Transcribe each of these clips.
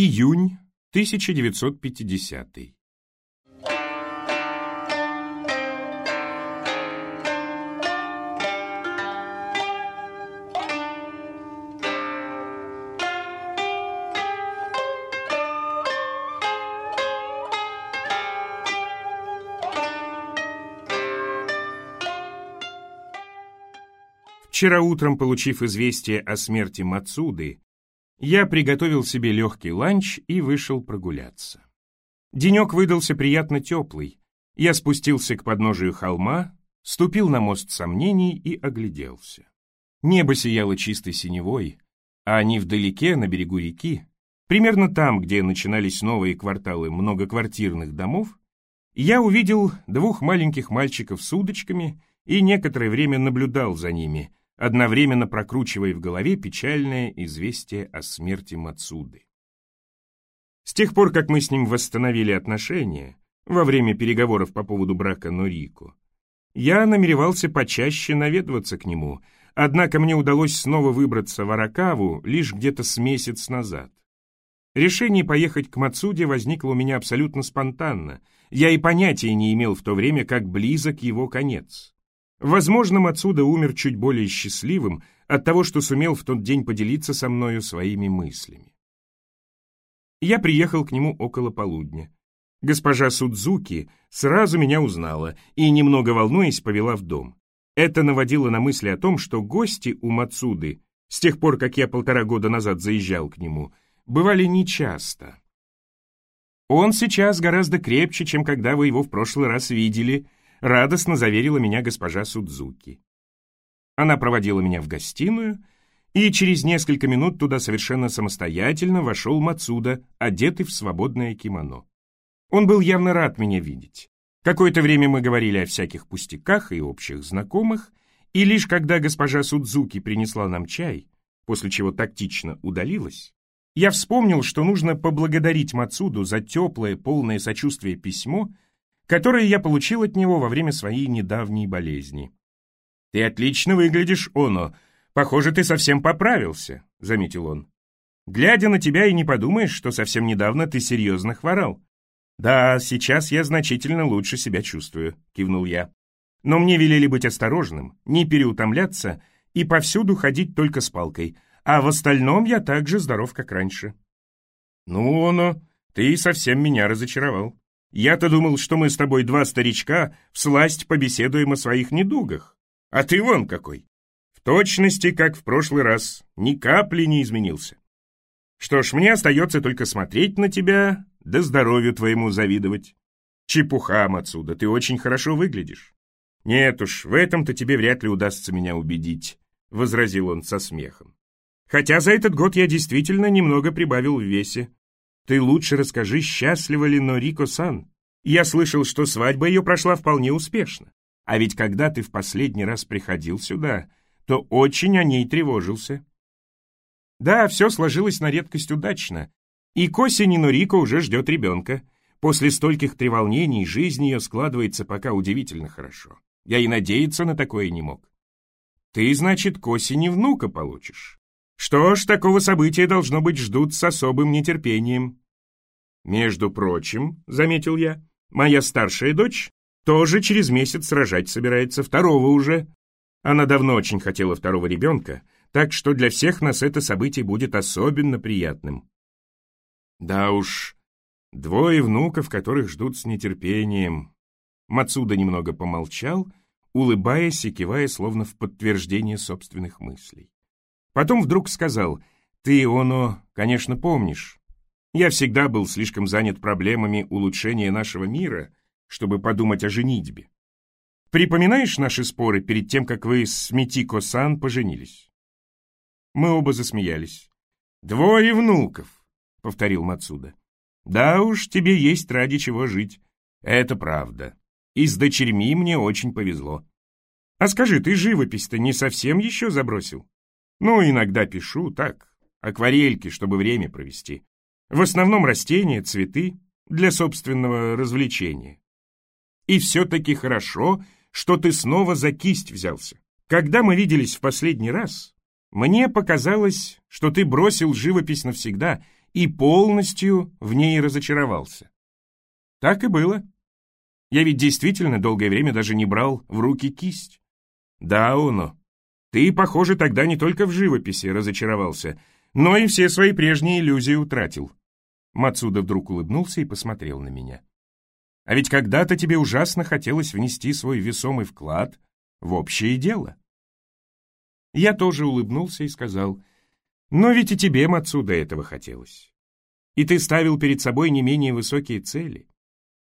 Июнь 1950 Вчера утром, получив известие о смерти Мацуды, я приготовил себе легкий ланч и вышел прогуляться. Денек выдался приятно теплый. Я спустился к подножию холма, ступил на мост сомнений и огляделся. Небо сияло чистой синевой, а невдалеке, на берегу реки, примерно там, где начинались новые кварталы многоквартирных домов, я увидел двух маленьких мальчиков с удочками и некоторое время наблюдал за ними, одновременно прокручивая в голове печальное известие о смерти Мацуды. С тех пор, как мы с ним восстановили отношения, во время переговоров по поводу брака Норико, я намеревался почаще наведываться к нему, однако мне удалось снова выбраться в Аракаву лишь где-то с месяц назад. Решение поехать к Мацуде возникло у меня абсолютно спонтанно, я и понятия не имел в то время, как близок его конец. Возможно, отсюда умер чуть более счастливым от того, что сумел в тот день поделиться со мною своими мыслями. Я приехал к нему около полудня. Госпожа Судзуки сразу меня узнала и, немного волнуясь, повела в дом. Это наводило на мысли о том, что гости у Мацуды, с тех пор, как я полтора года назад заезжал к нему, бывали нечасто. Он сейчас гораздо крепче, чем когда вы его в прошлый раз видели —— радостно заверила меня госпожа Судзуки. Она проводила меня в гостиную, и через несколько минут туда совершенно самостоятельно вошел Мацуда, одетый в свободное кимоно. Он был явно рад меня видеть. Какое-то время мы говорили о всяких пустяках и общих знакомых, и лишь когда госпожа Судзуки принесла нам чай, после чего тактично удалилась, я вспомнил, что нужно поблагодарить Мацуду за теплое, полное сочувствие письмо, которое я получил от него во время своей недавней болезни. «Ты отлично выглядишь, Оно. Похоже, ты совсем поправился», — заметил он. «Глядя на тебя и не подумаешь, что совсем недавно ты серьезно хворал». «Да, сейчас я значительно лучше себя чувствую», — кивнул я. «Но мне велели быть осторожным, не переутомляться и повсюду ходить только с палкой, а в остальном я так же здоров, как раньше». «Ну, Оно, ты совсем меня разочаровал». Я-то думал, что мы с тобой два старичка всласть побеседуем о своих недугах. А ты вон какой. В точности, как в прошлый раз, ни капли не изменился. Что ж, мне остается только смотреть на тебя, да здоровью твоему завидовать. Чепуха, отсюда, ты очень хорошо выглядишь. Нет уж, в этом-то тебе вряд ли удастся меня убедить, — возразил он со смехом. Хотя за этот год я действительно немного прибавил в весе. Ты лучше расскажи, счастлива ли Норико-сан. Я слышал, что свадьба ее прошла вполне успешно. А ведь когда ты в последний раз приходил сюда, то очень о ней тревожился. Да, все сложилось на редкость удачно. И к осени Норико уже ждет ребенка. После стольких треволнений жизнь ее складывается пока удивительно хорошо. Я и надеяться на такое не мог. Ты, значит, к осени внука получишь. Что ж, такого события, должно быть, ждут с особым нетерпением. Между прочим, — заметил я, — моя старшая дочь тоже через месяц рожать собирается, второго уже. Она давно очень хотела второго ребенка, так что для всех нас это событие будет особенно приятным. Да уж, двое внуков, которых ждут с нетерпением. Мацуда немного помолчал, улыбаясь и кивая, словно в подтверждение собственных мыслей. Потом вдруг сказал, «Ты, Оно, конечно, помнишь. Я всегда был слишком занят проблемами улучшения нашего мира, чтобы подумать о женитьбе. Припоминаешь наши споры перед тем, как вы с Митико-сан поженились?» Мы оба засмеялись. «Двое внуков», — повторил Мацуда. «Да уж, тебе есть ради чего жить. Это правда. И с дочерьми мне очень повезло. А скажи, ты живопись-то не совсем еще забросил?» Ну, иногда пишу, так, акварельки, чтобы время провести. В основном растения, цветы, для собственного развлечения. И все-таки хорошо, что ты снова за кисть взялся. Когда мы виделись в последний раз, мне показалось, что ты бросил живопись навсегда и полностью в ней разочаровался. Так и было. Я ведь действительно долгое время даже не брал в руки кисть. Да, Оно, ты, похоже, тогда не только в живописи разочаровался, но и все свои прежние иллюзии утратил. Мацуда вдруг улыбнулся и посмотрел на меня. А ведь когда-то тебе ужасно хотелось внести свой весомый вклад в общее дело. Я тоже улыбнулся и сказал, но ведь и тебе, Мацуда, этого хотелось. И ты ставил перед собой не менее высокие цели.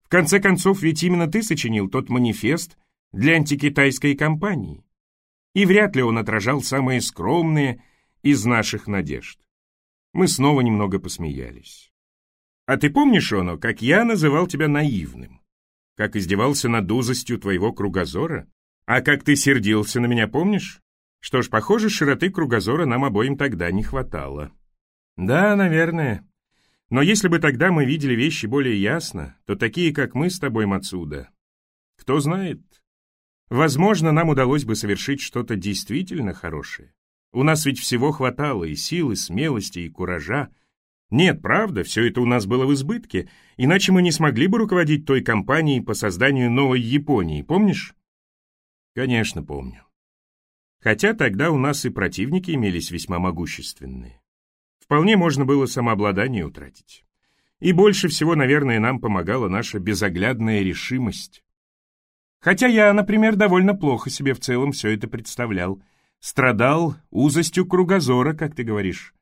В конце концов, ведь именно ты сочинил тот манифест для антикитайской компании. И вряд ли он отражал самые скромные из наших надежд. Мы снова немного посмеялись. А ты помнишь, Оно, как я называл тебя наивным? Как издевался над узостью твоего кругозора? А как ты сердился на меня, помнишь? Что ж, похоже, широты кругозора нам обоим тогда не хватало. Да, наверное. Но если бы тогда мы видели вещи более ясно, то такие, как мы с тобой, Мацуда, кто знает, возможно, нам удалось бы совершить что-то действительно хорошее. У нас ведь всего хватало и силы, смелости, и куража. Нет, правда, все это у нас было в избытке, иначе мы не смогли бы руководить той компанией по созданию новой Японии, помнишь? Конечно, помню. Хотя тогда у нас и противники имелись весьма могущественные. Вполне можно было самообладание утратить. И больше всего, наверное, нам помогала наша безоглядная решимость. Хотя я, например, довольно плохо себе в целом все это представлял. Страдал узостью кругозора, как ты говоришь.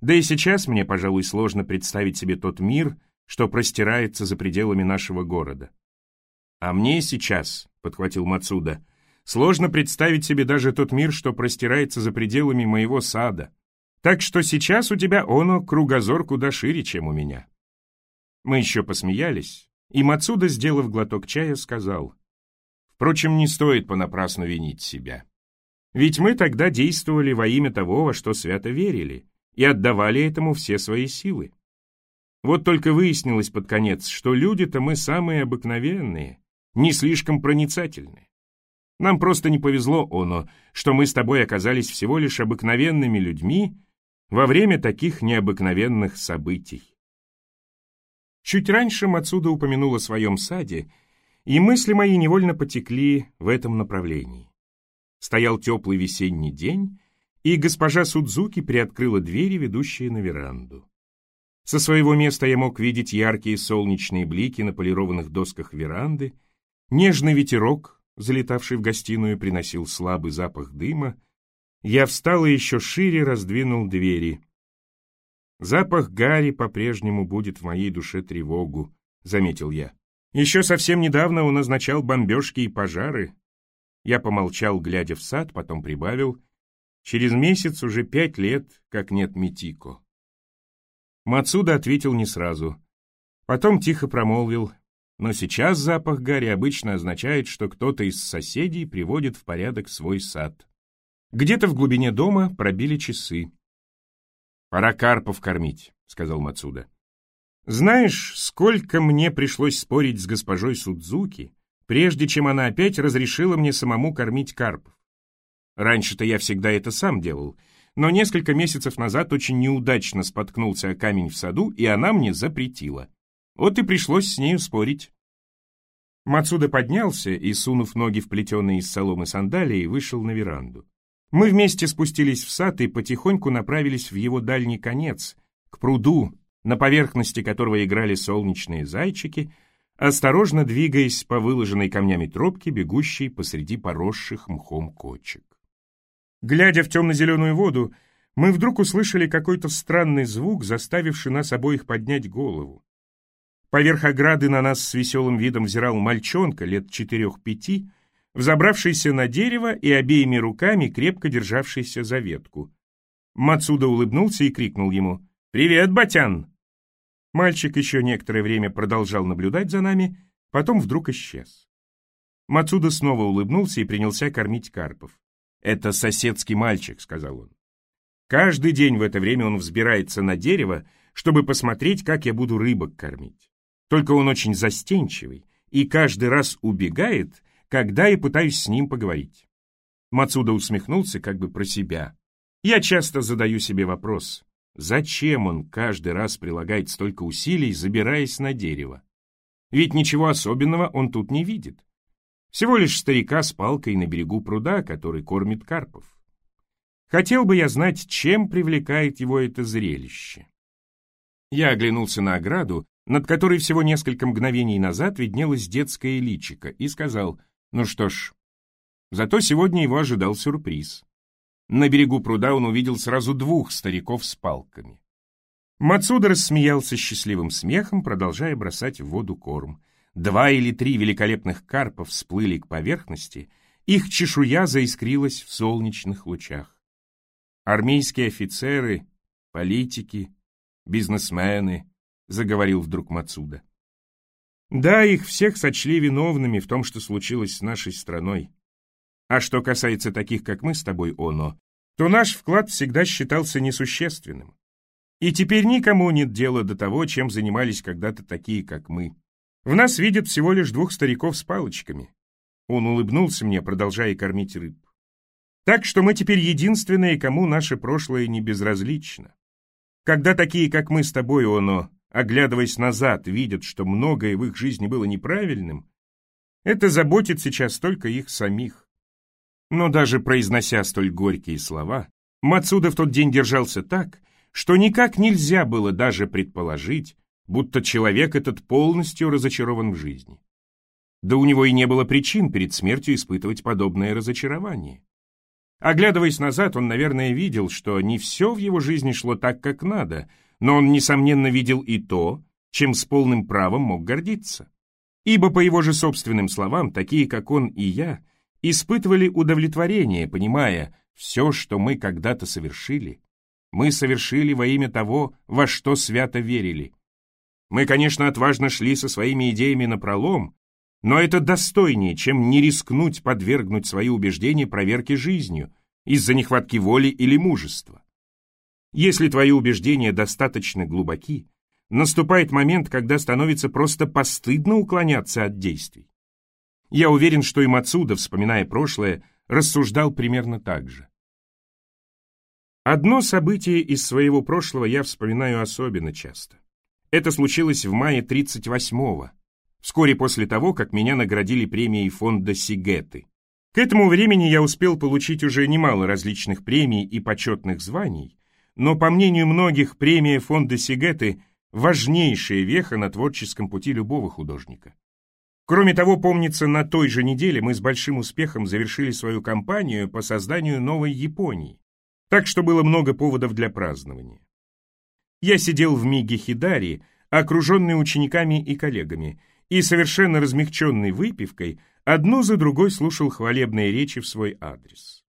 Да и сейчас мне, пожалуй, сложно представить себе тот мир, что простирается за пределами нашего города. А мне сейчас, — подхватил Мацуда, Сложно представить себе даже тот мир, что простирается за пределами моего сада. Так что сейчас у тебя оно кругозор куда шире, чем у меня. Мы еще посмеялись, и Мацуда, сделав глоток чая, сказал, «Впрочем, не стоит понапрасну винить себя. Ведь мы тогда действовали во имя того, во что свято верили, и отдавали этому все свои силы. Вот только выяснилось под конец, что люди-то мы самые обыкновенные, не слишком проницательные. Нам просто не повезло, Оно, что мы с тобой оказались всего лишь обыкновенными людьми во время таких необыкновенных событий. Чуть раньше Мацуда упомянула о своем саде, и мысли мои невольно потекли в этом направлении. Стоял теплый весенний день, и госпожа Судзуки приоткрыла двери, ведущие на веранду. Со своего места я мог видеть яркие солнечные блики на полированных досках веранды, нежный ветерок, залетавший в гостиную, приносил слабый запах дыма, я встал и еще шире раздвинул двери. «Запах Гарри по-прежнему будет в моей душе тревогу», — заметил я. «Еще совсем недавно он назначал бомбежки и пожары». Я помолчал, глядя в сад, потом прибавил. «Через месяц уже пять лет, как нет Митико». Мацуда ответил не сразу. Потом тихо промолвил. Но сейчас запах гари обычно означает, что кто-то из соседей приводит в порядок свой сад. Где-то в глубине дома пробили часы. «Пора карпов кормить», — сказал Мацуда. «Знаешь, сколько мне пришлось спорить с госпожой Судзуки, прежде чем она опять разрешила мне самому кормить карпов? Раньше-то я всегда это сам делал, но несколько месяцев назад очень неудачно споткнулся о камень в саду, и она мне запретила. Вот и пришлось с нею спорить. Мацуда поднялся и, сунув ноги в плетеные из соломы сандалии, вышел на веранду. Мы вместе спустились в сад и потихоньку направились в его дальний конец, к пруду, на поверхности которого играли солнечные зайчики, осторожно двигаясь по выложенной камнями тропке, бегущей посреди поросших мхом кочек. Глядя в темно-зеленую воду, мы вдруг услышали какой-то странный звук, заставивший нас обоих поднять голову. Поверх ограды на нас с веселым видом взирал мальчонка лет четырех-пяти, взобравшийся на дерево и обеими руками крепко державшийся за ветку. Мацуда улыбнулся и крикнул ему «Привет, Батян!». Мальчик еще некоторое время продолжал наблюдать за нами, потом вдруг исчез. Мацуда снова улыбнулся и принялся кормить карпов. «Это соседский мальчик», — сказал он. «Каждый день в это время он взбирается на дерево, чтобы посмотреть, как я буду рыбок кормить. Только он очень застенчивый и каждый раз убегает, когда я пытаюсь с ним поговорить. Мацуда усмехнулся как бы про себя. Я часто задаю себе вопрос, зачем он каждый раз прилагает столько усилий, забираясь на дерево. Ведь ничего особенного он тут не видит. Всего лишь старика с палкой на берегу пруда, который кормит карпов. Хотел бы я знать, чем привлекает его это зрелище. Я оглянулся на ограду, над которой всего несколько мгновений назад виднелось детское личико, и сказал, ну что ж, зато сегодня его ожидал сюрприз. На берегу пруда он увидел сразу двух стариков с палками. Мацуда рассмеялся счастливым смехом, продолжая бросать в воду корм. Два или три великолепных карпа всплыли к поверхности, их чешуя заискрилась в солнечных лучах. Армейские офицеры, политики, бизнесмены, заговорил вдруг Мацуда. Да, их всех сочли виновными в том, что случилось с нашей страной. А что касается таких, как мы с тобой, Оно, то наш вклад всегда считался несущественным. И теперь никому нет дела до того, чем занимались когда-то такие, как мы. В нас видят всего лишь двух стариков с палочками. Он улыбнулся мне, продолжая кормить рыб. Так что мы теперь единственные, кому наше прошлое не безразлично. Когда такие, как мы с тобой, Оно, оглядываясь назад, видят, что многое в их жизни было неправильным, это заботит сейчас только их самих. Но даже произнося столь горькие слова, Мацуда в тот день держался так, что никак нельзя было даже предположить, будто человек этот полностью разочарован в жизни. Да у него и не было причин перед смертью испытывать подобное разочарование. Оглядываясь назад, он, наверное, видел, что не все в его жизни шло так, как надо, но он, несомненно, видел и то, чем с полным правом мог гордиться. Ибо, по его же собственным словам, такие, как он и я, испытывали удовлетворение, понимая, все, что мы когда-то совершили, мы совершили во имя того, во что свято верили. Мы, конечно, отважно шли со своими идеями на пролом, но это достойнее, чем не рискнуть подвергнуть свои убеждения проверке жизнью из-за нехватки воли или мужества. Если твои убеждения достаточно глубоки, наступает момент, когда становится просто постыдно уклоняться от действий. Я уверен, что и Мацуда, вспоминая прошлое, рассуждал примерно так же. Одно событие из своего прошлого я вспоминаю особенно часто. Это случилось в мае 38-го, вскоре после того, как меня наградили премией фонда Сигеты. К этому времени я успел получить уже немало различных премий и почетных званий, но, по мнению многих, премия фонда Сигеты – важнейшая веха на творческом пути любого художника. Кроме того, помнится, на той же неделе мы с большим успехом завершили свою кампанию по созданию новой Японии, так что было много поводов для празднования. Я сидел в Миге Хидари, окруженный учениками и коллегами, и, совершенно размягченный выпивкой, одну за другой слушал хвалебные речи в свой адрес.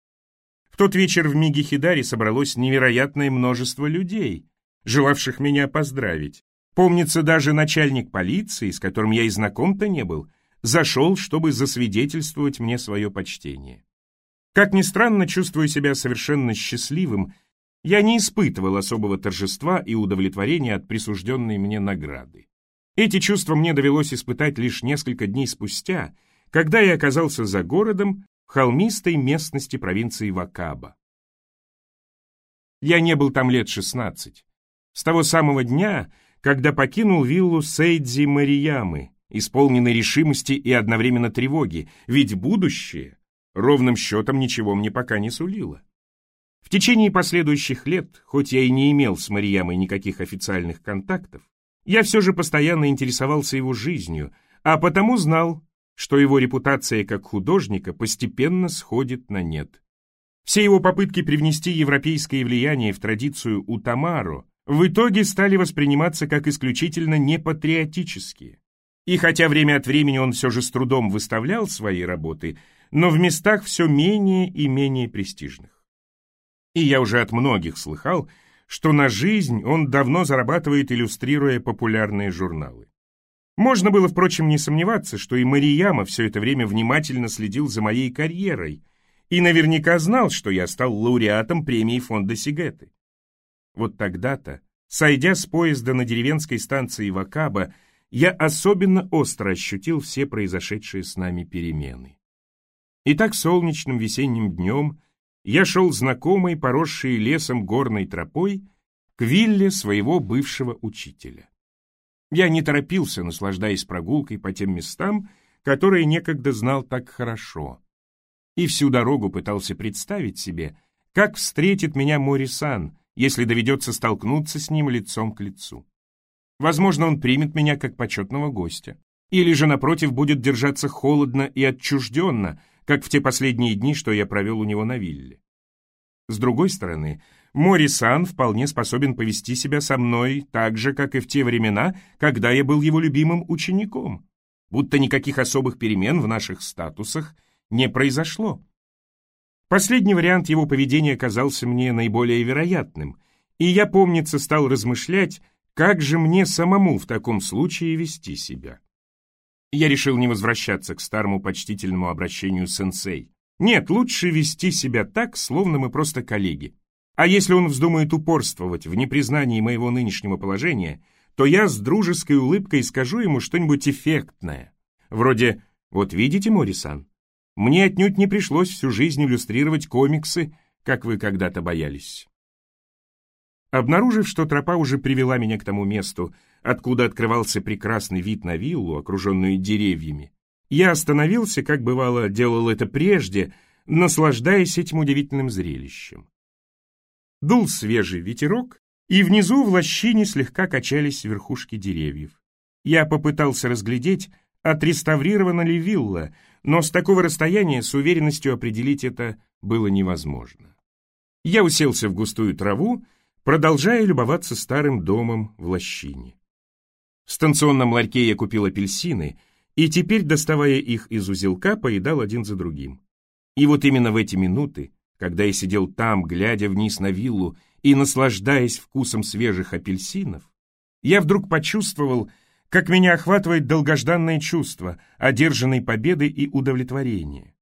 В тот вечер в Миге Хидари собралось невероятное множество людей, желавших меня поздравить. Помнится, даже начальник полиции, с которым я и знаком-то не был, зашел, чтобы засвидетельствовать мне свое почтение. Как ни странно, чувствуя себя совершенно счастливым я не испытывал особого торжества и удовлетворения от присужденной мне награды. Эти чувства мне довелось испытать лишь несколько дней спустя, когда я оказался за городом в холмистой местности провинции Вакаба. Я не был там лет шестнадцать. С того самого дня, когда покинул виллу Сейдзи Мариямы, исполненной решимости и одновременно тревоги, ведь будущее ровным счетом ничего мне пока не сулило. В течение последующих лет, хоть я и не имел с Мариямой никаких официальных контактов, я все же постоянно интересовался его жизнью, а потому знал, что его репутация как художника постепенно сходит на нет. Все его попытки привнести европейское влияние в традицию Утамаро в итоге стали восприниматься как исключительно непатриотические. И хотя время от времени он все же с трудом выставлял свои работы, но в местах все менее и менее престижных. И я уже от многих слыхал, что на жизнь он давно зарабатывает, иллюстрируя популярные журналы. Можно было, впрочем, не сомневаться, что и Марияма все это время внимательно следил за моей карьерой и наверняка знал, что я стал лауреатом премии фонда Сигеты. Вот тогда-то, сойдя с поезда на деревенской станции Вакаба, я особенно остро ощутил все произошедшие с нами перемены. И так солнечным весенним днем я шел знакомой, поросшей лесом горной тропой, к вилле своего бывшего учителя. Я не торопился, наслаждаясь прогулкой по тем местам, которые некогда знал так хорошо. И всю дорогу пытался представить себе, как встретит меня Морисан, если доведется столкнуться с ним лицом к лицу. Возможно, он примет меня как почетного гостя. Или же, напротив, будет держаться холодно и отчужденно, как в те последние дни, что я провел у него на вилле. С другой стороны, Мори-сан вполне способен повести себя со мной так же, как и в те времена, когда я был его любимым учеником, будто никаких особых перемен в наших статусах не произошло. Последний вариант его поведения казался мне наиболее вероятным, и я, помнится, стал размышлять, как же мне самому в таком случае вести себя. Я решил не возвращаться к старому почтительному обращению сенсей. Нет, лучше вести себя так, словно мы просто коллеги. А если он вздумает упорствовать в непризнании моего нынешнего положения, то я с дружеской улыбкой скажу ему что-нибудь эффектное. Вроде «Вот видите, Морисан, мне отнюдь не пришлось всю жизнь иллюстрировать комиксы, как вы когда-то боялись». Обнаружив, что тропа уже привела меня к тому месту, откуда открывался прекрасный вид на виллу, окруженную деревьями, я остановился, как бывало делал это прежде, наслаждаясь этим удивительным зрелищем. Дул свежий ветерок, и внизу в лощине слегка качались верхушки деревьев. Я попытался разглядеть, отреставрирована ли вилла, но с такого расстояния с уверенностью определить это было невозможно. Я уселся в густую траву, продолжая любоваться старым домом в лощине. В станционном ларьке я купил апельсины, и теперь, доставая их из узелка, поедал один за другим. И вот именно в эти минуты, когда я сидел там, глядя вниз на виллу и наслаждаясь вкусом свежих апельсинов, я вдруг почувствовал, как меня охватывает долгожданное чувство одержанной победы и удовлетворения.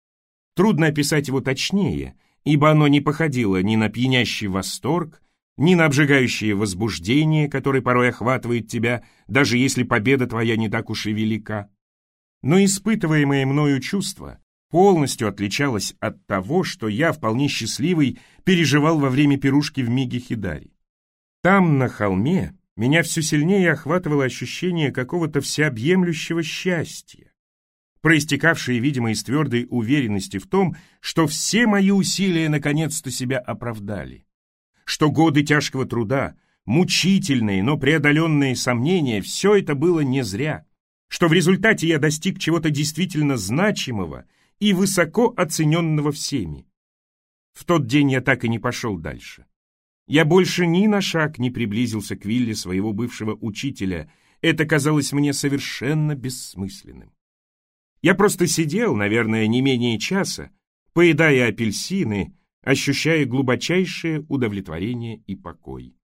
Трудно описать его точнее, ибо оно не походило ни на пьянящий восторг, ни на обжигающее возбуждение, которое порой охватывает тебя, даже если победа твоя не так уж и велика. Но испытываемое мною чувство полностью отличалось от того, что я, вполне счастливый, переживал во время пирушки в Миге Хидари. Там, на холме, меня все сильнее охватывало ощущение какого-то всеобъемлющего счастья, проистекавшее, видимо, из твердой уверенности в том, что все мои усилия наконец-то себя оправдали, что годы тяжкого труда, мучительные, но преодоленные сомнения, все это было не зря, что в результате я достиг чего-то действительно значимого и высоко оцененного всеми. В тот день я так и не пошел дальше. Я больше ни на шаг не приблизился к вилле своего бывшего учителя. Это казалось мне совершенно бессмысленным. Я просто сидел, наверное, не менее часа, поедая апельсины, ощущая глубочайшее удовлетворение и покой.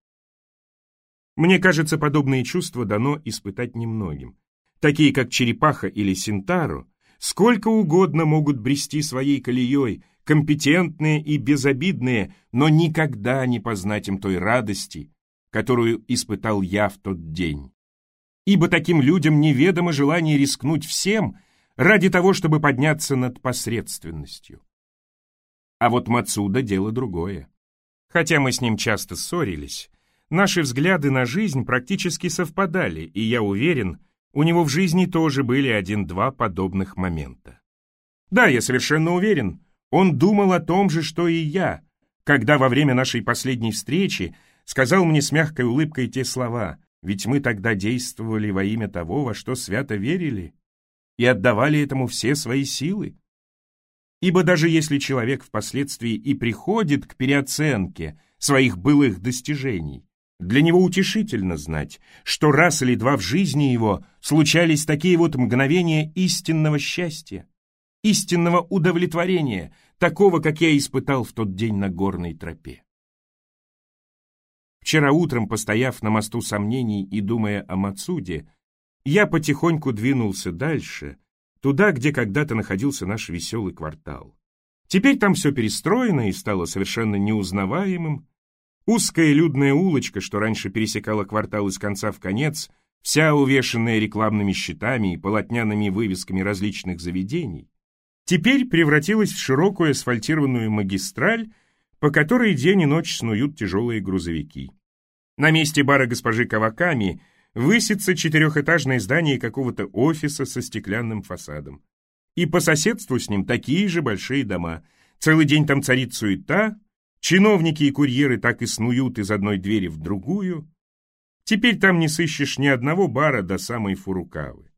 Мне кажется, подобные чувства дано испытать немногим. Такие, как черепаха или синтару, сколько угодно могут брести своей колеей, компетентные и безобидные, но никогда не познать им той радости, которую испытал я в тот день. Ибо таким людям неведомо желание рискнуть всем ради того, чтобы подняться над посредственностью. А вот Мацуда — дело другое. Хотя мы с ним часто ссорились, наши взгляды на жизнь практически совпадали, и я уверен, у него в жизни тоже были один-два подобных момента. Да, я совершенно уверен, он думал о том же, что и я, когда во время нашей последней встречи сказал мне с мягкой улыбкой те слова, ведь мы тогда действовали во имя того, во что свято верили, и отдавали этому все свои силы. Ибо даже если человек впоследствии и приходит к переоценке своих былых достижений, для него утешительно знать, что раз или два в жизни его случались такие вот мгновения истинного счастья, истинного удовлетворения, такого, как я испытал в тот день на горной тропе. Вчера утром, постояв на мосту сомнений и думая о Мацуде, я потихоньку двинулся дальше, туда, где когда-то находился наш веселый квартал. Теперь там все перестроено и стало совершенно неузнаваемым. Узкая людная улочка, что раньше пересекала квартал из конца в конец, вся увешанная рекламными щитами и полотняными вывесками различных заведений, теперь превратилась в широкую асфальтированную магистраль, по которой день и ночь снуют тяжелые грузовики. На месте бара госпожи Каваками высится четырехэтажное здание какого-то офиса со стеклянным фасадом. И по соседству с ним такие же большие дома. Целый день там царит суета, чиновники и курьеры так и снуют из одной двери в другую. Теперь там не сыщешь ни одного бара до самой Фурукавы.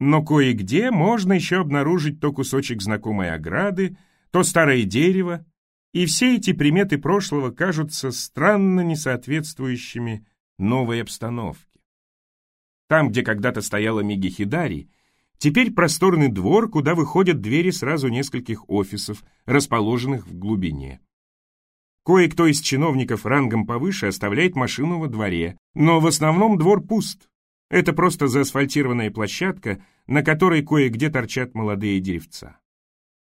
Но кое-где можно еще обнаружить то кусочек знакомой ограды, то старое дерево, и все эти приметы прошлого кажутся странно несоответствующими новой обстановке. Там, где когда-то стояла Мигихидари, теперь просторный двор, куда выходят двери сразу нескольких офисов, расположенных в глубине. Кое-кто из чиновников рангом повыше оставляет машину во дворе, но в основном двор пуст. Это просто заасфальтированная площадка, на которой кое-где торчат молодые деревца.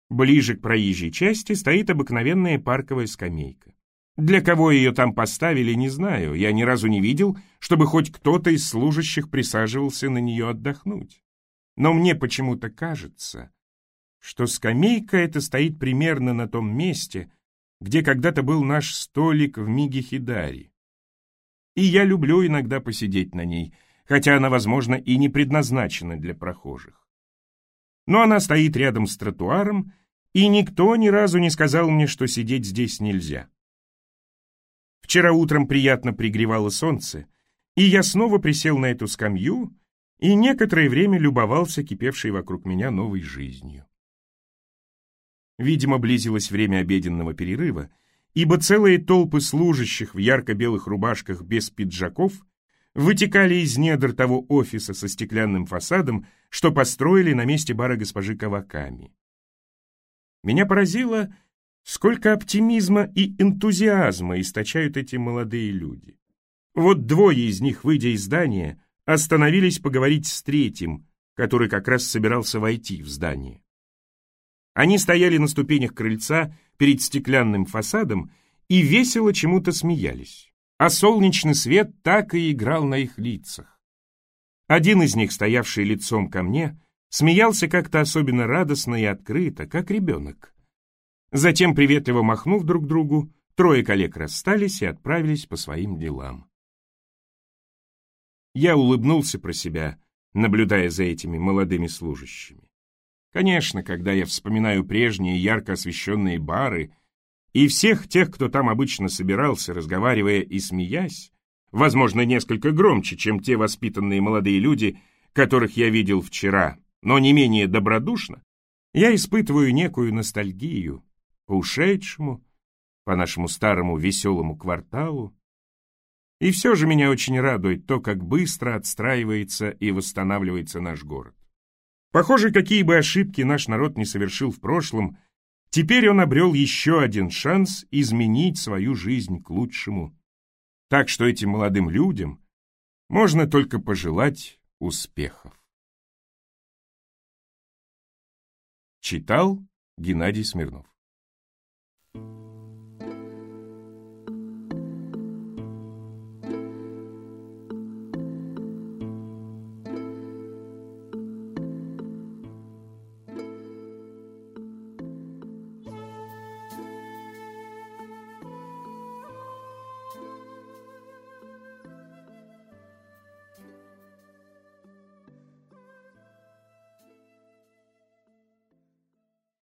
Ближе к проезжей части стоит обыкновенная парковая скамейка. Для кого ее там поставили, не знаю. Я ни разу не видел, чтобы хоть кто-то из служащих присаживался на нее отдохнуть. Но мне почему-то кажется, что скамейка эта стоит примерно на том месте, где когда-то был наш столик в Мигихидари. И я люблю иногда посидеть на ней — хотя она, возможно, и не предназначена для прохожих. Но она стоит рядом с тротуаром, и никто ни разу не сказал мне, что сидеть здесь нельзя. Вчера утром приятно пригревало солнце, и я снова присел на эту скамью и некоторое время любовался кипевшей вокруг меня новой жизнью. Видимо, близилось время обеденного перерыва, ибо целые толпы служащих в ярко-белых рубашках без пиджаков вытекали из недр того офиса со стеклянным фасадом, что построили на месте бара госпожи Каваками. Меня поразило, сколько оптимизма и энтузиазма источают эти молодые люди. Вот двое из них, выйдя из здания, остановились поговорить с третьим, который как раз собирался войти в здание. Они стояли на ступенях крыльца перед стеклянным фасадом и весело чему-то смеялись а солнечный свет так и играл на их лицах. Один из них, стоявший лицом ко мне, смеялся как-то особенно радостно и открыто, как ребенок. Затем, приветливо махнув друг другу, трое коллег расстались и отправились по своим делам. Я улыбнулся про себя, наблюдая за этими молодыми служащими. Конечно, когда я вспоминаю прежние ярко освещенные бары — и всех тех, кто там обычно собирался, разговаривая и смеясь, возможно, несколько громче, чем те воспитанные молодые люди, которых я видел вчера, но не менее добродушно, я испытываю некую ностальгию по ушедшему, по нашему старому веселому кварталу. И все же меня очень радует то, как быстро отстраивается и восстанавливается наш город. Похоже, какие бы ошибки наш народ не совершил в прошлом, Теперь он обрел еще один шанс изменить свою жизнь к лучшему. Так что этим молодым людям можно только пожелать успехов. Читал Геннадий Смирнов.